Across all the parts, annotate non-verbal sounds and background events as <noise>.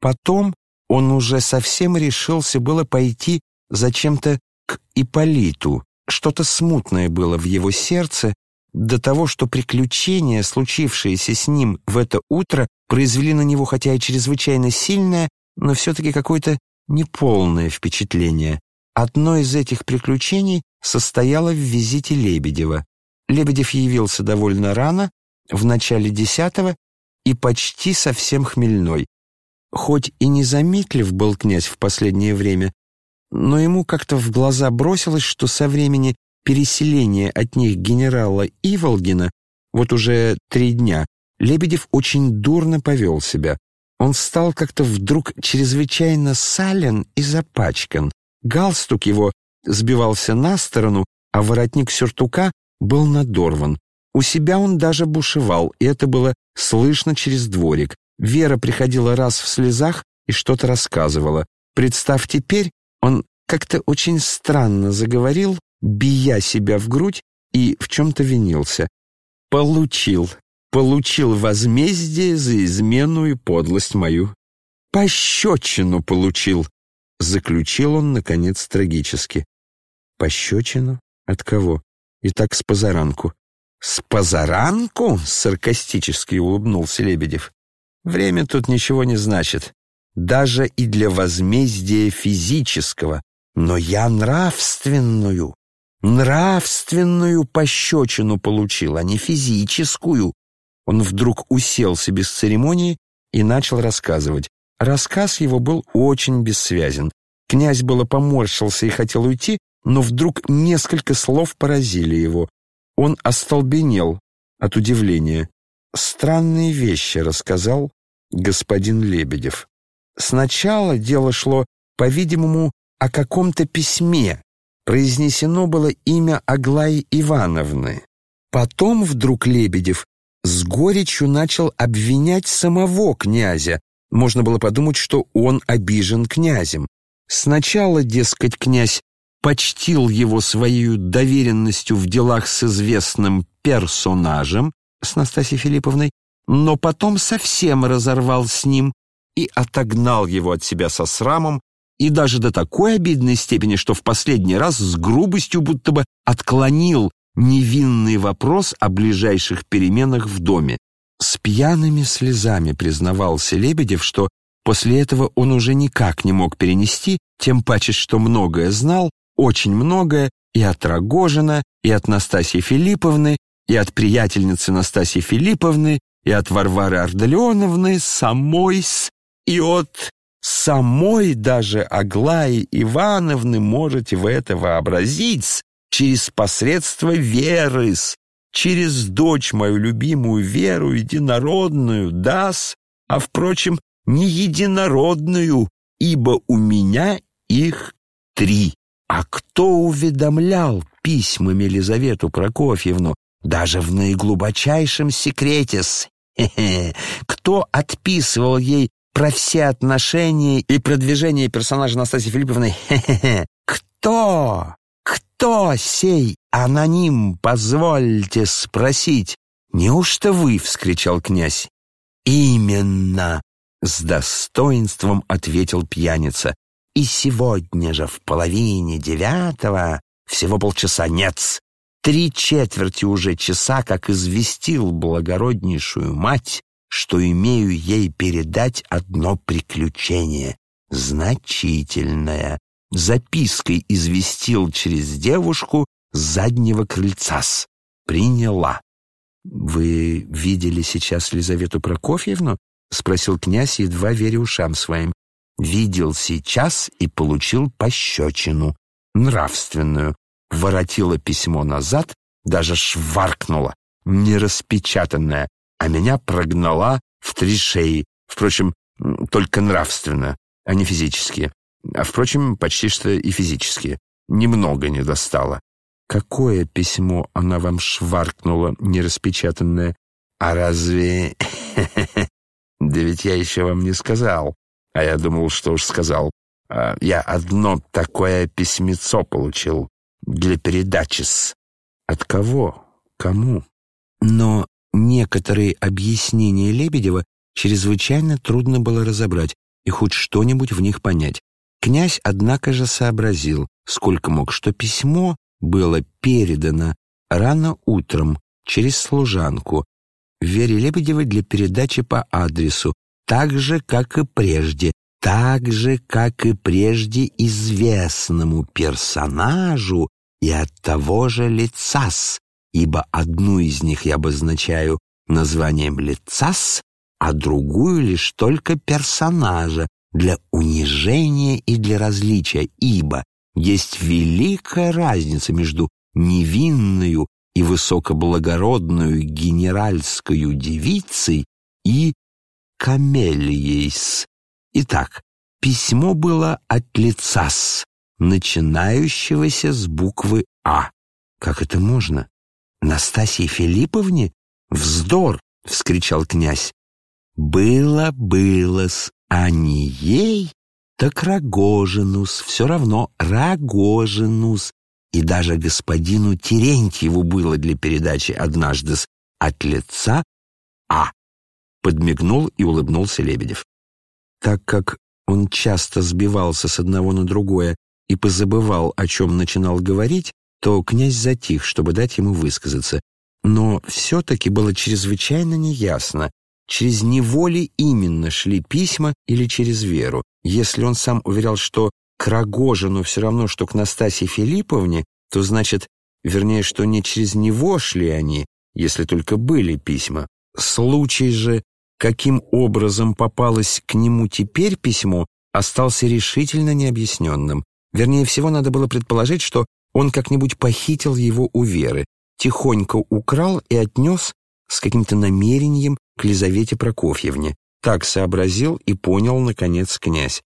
Потом он уже совсем решился было пойти зачем-то к Иполиту. Что-то смутное было в его сердце до того, что приключения, случившиеся с ним в это утро, произвели на него хотя и чрезвычайно сильное, но все-таки какое-то неполное впечатление. Одно из этих приключений состояло в визите Лебедева. Лебедев явился довольно рано, в начале десятого, и почти совсем хмельной. Хоть и не заметлив был князь в последнее время, но ему как-то в глаза бросилось, что со времени переселения от них генерала Иволгина, вот уже три дня, Лебедев очень дурно повел себя. Он стал как-то вдруг чрезвычайно сален и запачкан. Галстук его сбивался на сторону, а воротник сюртука был надорван. У себя он даже бушевал, и это было слышно через дворик. Вера приходила раз в слезах и что-то рассказывала. Представь теперь, он как-то очень странно заговорил, бия себя в грудь и в чем-то винился. «Получил, получил возмездие за измену и подлость мою. Пощечину получил», — заключил он, наконец, трагически. «Пощечину? От кого?» И так с позаранку. «С позаранку?» — саркастически улыбнулся Лебедев. «Время тут ничего не значит. Даже и для возмездия физического. Но я нравственную, нравственную пощечину получил, а не физическую». Он вдруг уселся без церемонии и начал рассказывать. Рассказ его был очень бессвязен. Князь было поморщился и хотел уйти, но вдруг несколько слов поразили его. Он остолбенел от удивления. Странные вещи рассказал господин Лебедев. Сначала дело шло, по-видимому, о каком-то письме. Произнесено было имя Аглаи Ивановны. Потом вдруг Лебедев с горечью начал обвинять самого князя. Можно было подумать, что он обижен князем. Сначала, дескать, князь почтил его своей доверенностью в делах с известным персонажем, с Настасьей Филипповной, но потом совсем разорвал с ним и отогнал его от себя со срамом, и даже до такой обидной степени, что в последний раз с грубостью будто бы отклонил невинный вопрос о ближайших переменах в доме. С пьяными слезами признавался Лебедев, что после этого он уже никак не мог перенести, тем паче, что многое знал, очень многое и от Рогожина, и от Настасьи Филипповны, и от приятельницы Настасьи Филипповны, и от Варвары Ардалионовны, самой и от самой даже Аглаи Ивановны можете вы это вообразить через посредство веры, через дочь мою любимую веру единородную, дас, а, впрочем, не единородную, ибо у меня их три. А кто уведомлял письмами Елизавету Прокофьевну, даже в наиглубочайшем секрете с... <laughs> Кто отписывал ей про все отношения и продвижение персонажа Настасьи Филипповны? <laughs> Кто? Кто сей аноним, позвольте спросить? Неужто вы? — вскричал князь. Именно, — с достоинством ответил пьяница. И сегодня же в половине девятого, всего полчаса, нет, три четверти уже часа, как известил благороднейшую мать, что имею ей передать одно приключение, значительное. Запиской известил через девушку с заднего -с. Приняла. «Вы видели сейчас Лизавету Прокофьевну?» — спросил князь, едва веря ушам своим видел сейчас и получил пощечину, нравственную, воротила письмо назад, даже шваркнула, нераспечатанное, а меня прогнала в три шеи, впрочем, только нравственно, а не физически, а, впрочем, почти что и физически, немного не достала. Какое письмо она вам шваркнула, нераспечатанное? А разве... <laughs> Да ведь я еще вам не сказал. А я думал, что уж сказал. А, я одно такое письмецо получил для передачи с... От кого? Кому? Но некоторые объяснения Лебедева чрезвычайно трудно было разобрать. и хоть что-нибудь в них понять. Князь, однако же, сообразил, сколько мог, что письмо было передано рано утром через служанку Вере Лебедевой для передачи по адресу, так же, как и прежде, так же, как и прежде известному персонажу и от того же лицас, ибо одну из них я обозначаю названием лицас, а другую лишь только персонажа для унижения и для различия, ибо есть великая разница между невинную и высокоблагородную генеральскую девицей и камелиейс. Итак, письмо было от лицас, начинающегося с буквы «А». Как это можно? Настасье Филипповне? Вздор! — вскричал князь. «Было, было-с, а не ей, так Рогожинус, все равно Рогожинус, и даже господину Терентьеву было для передачи однажды с от лица А. Подмигнул и улыбнулся Лебедев. Так как он часто сбивался с одного на другое и позабывал, о чем начинал говорить, то князь затих, чтобы дать ему высказаться. Но все-таки было чрезвычайно неясно, через него ли именно шли письма или через Веру. Если он сам уверял, что к Рогожину все равно, что к Настасье Филипповне, то значит, вернее, что не через него шли они, если только были письма. Случай же, каким образом попалось к нему теперь письмо, остался решительно необъясненным. Вернее всего, надо было предположить, что он как-нибудь похитил его у Веры, тихонько украл и отнес с каким-то намерением к Лизавете Прокофьевне. Так сообразил и понял, наконец, князь.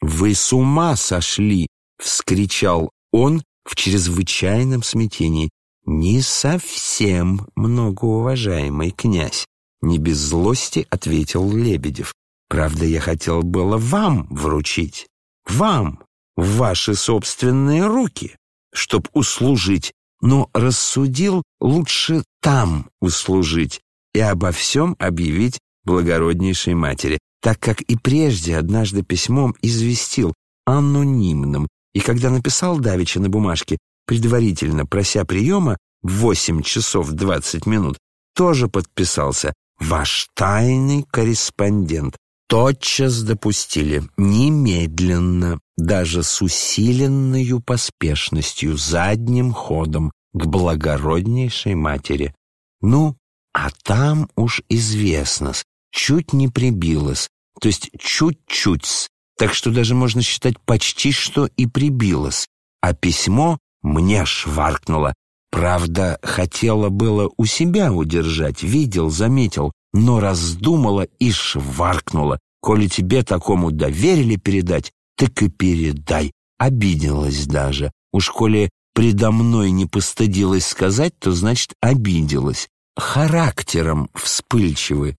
«Вы с ума сошли!» — вскричал он в чрезвычайном смятении. «Не совсем, многоуважаемый князь», — не без злости ответил Лебедев. «Правда, я хотел было вам вручить, вам, в ваши собственные руки, чтоб услужить, но рассудил лучше там услужить и обо всем объявить благороднейшей матери, так как и прежде однажды письмом известил анонимным, и когда написал Давича на бумажке, предварительно прося приема в 8 часов 20 минут, тоже подписался «Ваш тайный корреспондент». Тотчас допустили, немедленно, даже с усиленной поспешностью, задним ходом к благороднейшей матери. Ну, а там уж известно, чуть не прибилось, то есть чуть-чуть, так что даже можно считать почти что и прибилось. А письмо мне шваркнуло. Правда, хотела было у себя удержать, видел, заметил, но раздумала и шваркнула. Коли тебе такому доверили передать, так и передай. Обиделась даже. Уж коли предо мной не постыдилась сказать, то, значит, обиделась. Характером вспыльчивы.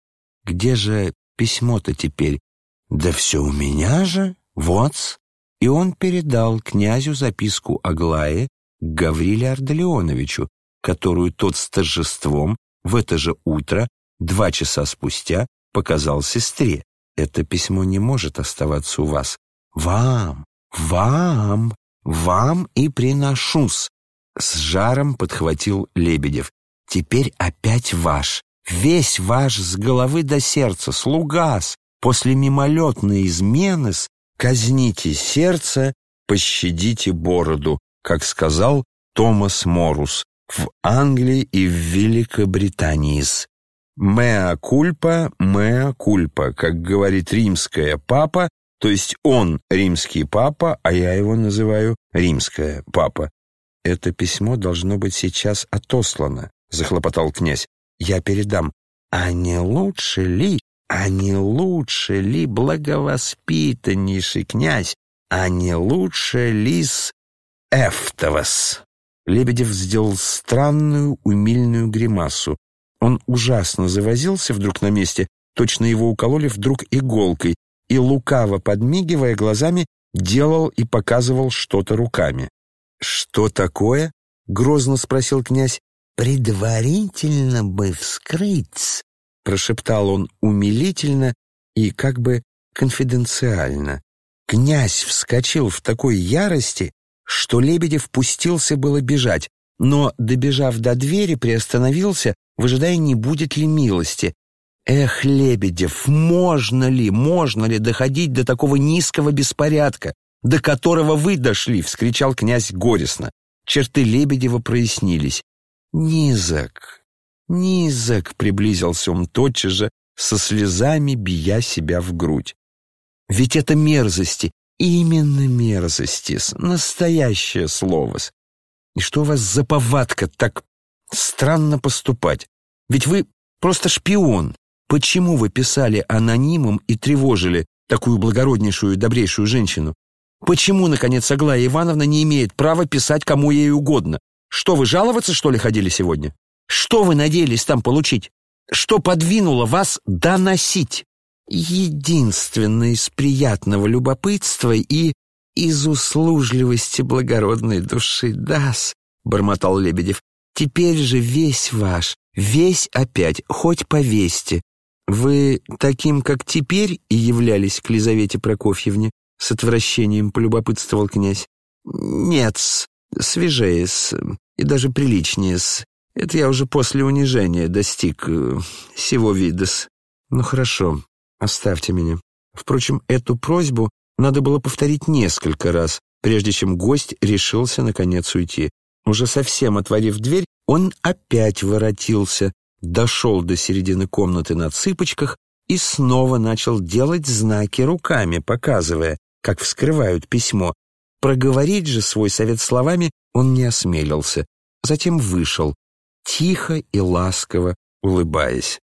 Где же письмо-то теперь? Да все у меня же, вот. И он передал князю записку Аглае к Гавриле Ардалионовичу, которую тот с торжеством в это же утро, два часа спустя, показал сестре. Это письмо не может оставаться у вас. Вам, вам, вам и приношусь. С жаром подхватил Лебедев. Теперь опять ваш, весь ваш с головы до сердца, слугас. После мимолетной измены казните сердце, пощадите бороду, как сказал Томас Морус в Англии и в Великобритании. «Меа кульпа, меа кульпа», как говорит римская папа, то есть он римский папа, а я его называю римская папа. Это письмо должно быть сейчас отослано, захлопотал князь. Я передам. А не лучше ли, а не лучше ли, благовоспитаннейший князь, а не лучше ли Эфтовас? Лебедев сделал странную умильную гримасу. Он ужасно завозился вдруг на месте, точно его укололи вдруг иголкой, и, лукаво подмигивая глазами, делал и показывал что-то руками. «Что такое?» — грозно спросил князь. «Предварительно бы вскрыть», — прошептал он умилительно и как бы конфиденциально. Князь вскочил в такой ярости, что Лебедев пустился было бежать, но, добежав до двери, приостановился, выжидая, не будет ли милости. Эх, Лебедев, можно ли, можно ли доходить до такого низкого беспорядка, до которого вы дошли, вскричал князь горестно. Черты Лебедева прояснились. Низок, низок, приблизился он тотчас же, со слезами бия себя в грудь. Ведь это мерзости, именно мерзости, настоящее слово. И что у вас за повадка так странно поступать? Ведь вы просто шпион. Почему вы писали анонимом и тревожили такую благороднейшую и добрейшую женщину? Почему, наконец, Аглая Ивановна не имеет права писать кому ей угодно? Что, вы жаловаться, что ли, ходили сегодня? Что вы надеялись там получить? Что подвинуло вас доносить? Единственное из приятного любопытства и из услужливости благородной души, дас, бормотал Лебедев. Теперь же весь ваш, весь опять, хоть повесьте. Вы таким, как теперь, и являлись к Лизавете Прокофьевне? С отвращением полюбопытствовал князь. Нет, свежее -с, и даже приличнее -с. Это я уже после унижения достиг э, всего вида -с. Ну хорошо, оставьте меня. Впрочем, эту просьбу надо было повторить несколько раз, прежде чем гость решился наконец уйти. Уже совсем отворив дверь, он опять воротился, дошел до середины комнаты на цыпочках и снова начал делать знаки руками, показывая, как вскрывают письмо. Проговорить же свой совет словами он не осмелился. Затем вышел, тихо и ласково улыбаясь.